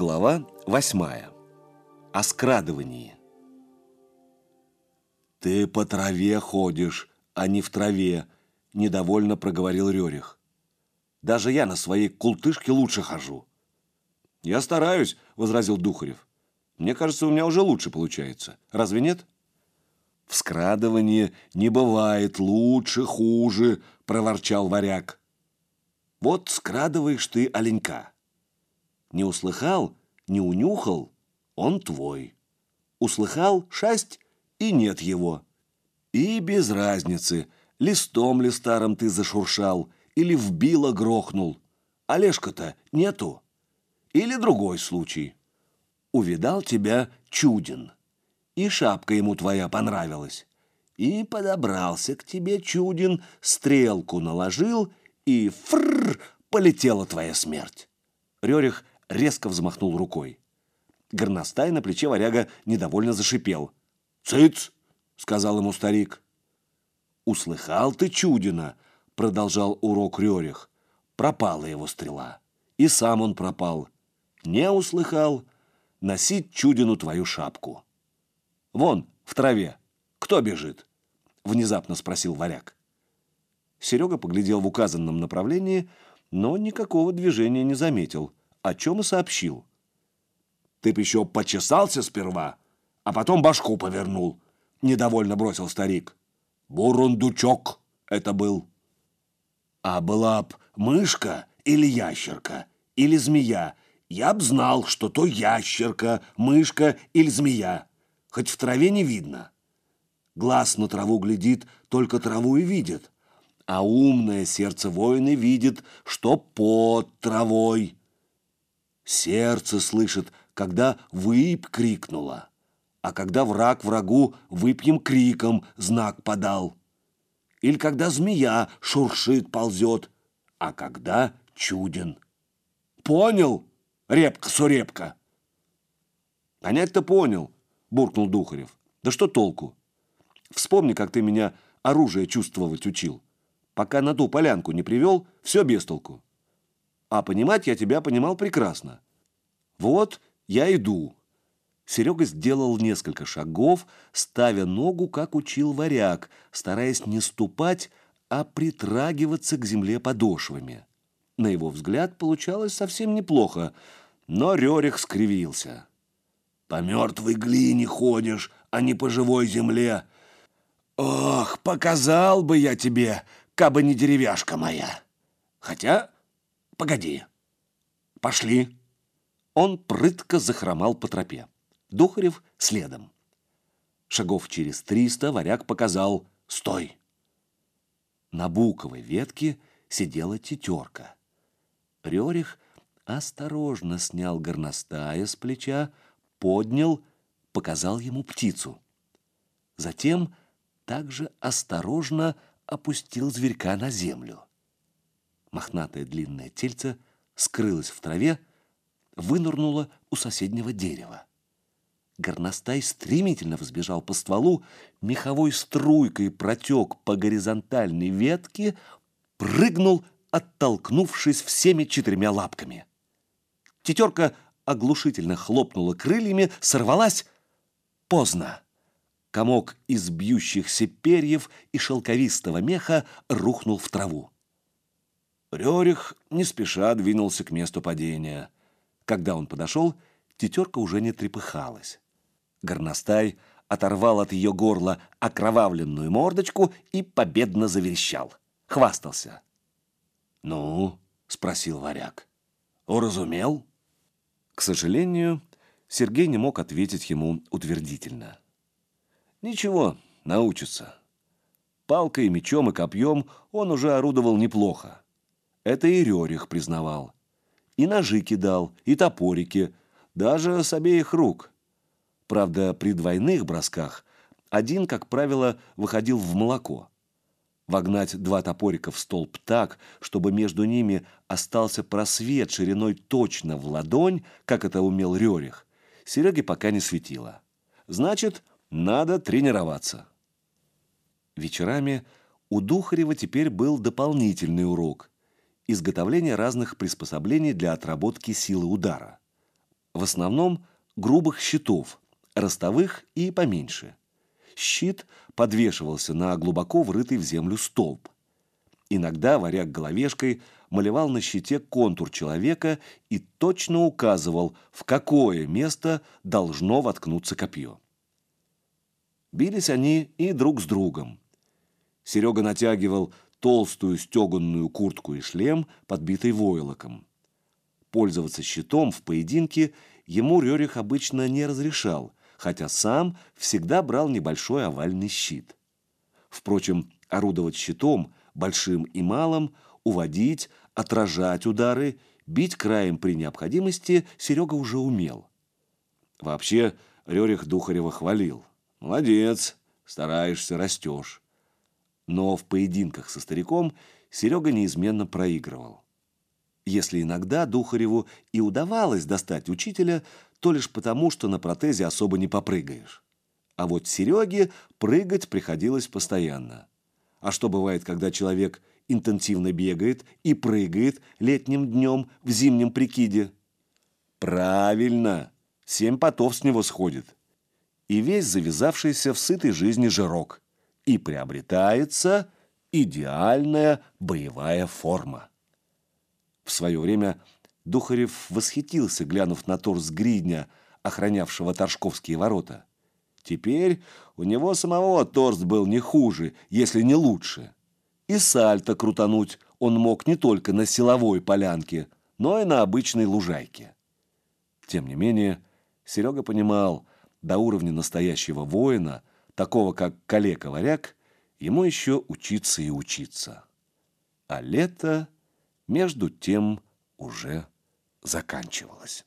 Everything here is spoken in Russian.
Глава восьмая. О скрадывании. «Ты по траве ходишь, а не в траве», – недовольно проговорил Рерих. «Даже я на своей култышке лучше хожу». «Я стараюсь», – возразил Духарев. «Мне кажется, у меня уже лучше получается. Разве нет?» «В скрадывании не бывает лучше, хуже», – проворчал варяг. «Вот скрадываешь ты оленька». Не услыхал, не унюхал, он твой. Услыхал шасть, и нет его. И без разницы, листом ли старым ты зашуршал, или вбило грохнул. Олежка-то нету. Или другой случай. Увидал тебя чуден, и шапка ему твоя понравилась. И подобрался к тебе чуден, стрелку наложил, и фррр, полетела твоя смерть. Рерих резко взмахнул рукой. Горностай на плече варяга недовольно зашипел. «Цыц!» — сказал ему старик. «Услыхал ты, чудина!» — продолжал урок Рерих. Пропала его стрела. И сам он пропал. Не услыхал. Носить чудину твою шапку. «Вон, в траве. Кто бежит?» — внезапно спросил варяг. Серега поглядел в указанном направлении, но никакого движения не заметил — о чем и сообщил. «Ты б еще почесался сперва, а потом башку повернул», — недовольно бросил старик. «Бурундучок это был». «А была б мышка или ящерка, или змея, я б знал, что то ящерка, мышка или змея, хоть в траве не видно. Глаз на траву глядит, только траву и видит, а умное сердце воина видит, что под травой». Сердце слышит, когда «выпь» крикнула, а когда враг врагу «выпьем» криком знак подал. Или когда змея шуршит, ползет, а когда чуден. Понял, репка-сурепка? Понять-то понял, буркнул Духарев. Да что толку? Вспомни, как ты меня оружие чувствовать учил. Пока на ту полянку не привел, все без толку. А понимать я тебя понимал прекрасно. Вот я иду. Серега сделал несколько шагов, ставя ногу, как учил варяг, стараясь не ступать, а притрагиваться к земле подошвами. На его взгляд получалось совсем неплохо, но Рерих скривился. «По мертвой глине ходишь, а не по живой земле. Ох, показал бы я тебе, кабы не деревяшка моя. Хотя Погоди. Пошли. Он прытко захромал по тропе. Духарев следом. Шагов через триста варяг показал «Стой!». На буковой ветке сидела тетерка. Рерих осторожно снял горностая с плеча, поднял, показал ему птицу. Затем также осторожно опустил зверька на землю. Мохнатое длинное тельце скрылось в траве, вынырнуло у соседнего дерева. Горностай стремительно взбежал по стволу, меховой струйкой протек по горизонтальной ветке, прыгнул, оттолкнувшись всеми четырьмя лапками. Тетерка оглушительно хлопнула крыльями, сорвалась. Поздно. Комок из бьющихся перьев и шелковистого меха рухнул в траву. Рерих не спеша двинулся к месту падения. Когда он подошел, тетерка уже не трепыхалась. Горностай оторвал от ее горла окровавленную мордочку и победно заверещал. Хвастался. «Ну?» — спросил варяг. «Уразумел?» К сожалению, Сергей не мог ответить ему утвердительно. «Ничего, научится. Палкой, мечом и копьем он уже орудовал неплохо. Это и Рерих признавал. И ножи кидал, и топорики, даже с обеих рук. Правда, при двойных бросках один, как правило, выходил в молоко. Вогнать два топорика в столб так, чтобы между ними остался просвет шириной точно в ладонь, как это умел Рерих, Сереге пока не светило. Значит, надо тренироваться. Вечерами у Духарева теперь был дополнительный урок – изготовление разных приспособлений для отработки силы удара. В основном грубых щитов, ростовых и поменьше. Щит подвешивался на глубоко врытый в землю столб. Иногда варяг головешкой малевал на щите контур человека и точно указывал, в какое место должно воткнуться копье. Бились они и друг с другом. Серега натягивал толстую стеганную куртку и шлем, подбитый войлоком. Пользоваться щитом в поединке ему Рерих обычно не разрешал, хотя сам всегда брал небольшой овальный щит. Впрочем, орудовать щитом, большим и малым, уводить, отражать удары, бить краем при необходимости Серега уже умел. Вообще, Рерих Духарева хвалил. «Молодец, стараешься, растешь». Но в поединках со стариком Серега неизменно проигрывал. Если иногда Духареву и удавалось достать учителя, то лишь потому, что на протезе особо не попрыгаешь. А вот Сереге прыгать приходилось постоянно. А что бывает, когда человек интенсивно бегает и прыгает летним днем в зимнем прикиде? Правильно, семь потов с него сходит. И весь завязавшийся в сытой жизни жирок. И приобретается идеальная боевая форма. В свое время Духарев восхитился, глянув на торс гридня, охранявшего Торжковские ворота. Теперь у него самого торс был не хуже, если не лучше. И сальто крутануть он мог не только на силовой полянке, но и на обычной лужайке. Тем не менее, Серега понимал, до уровня настоящего воина, такого как калека-варяг, ему еще учиться и учиться. А лето между тем уже заканчивалось.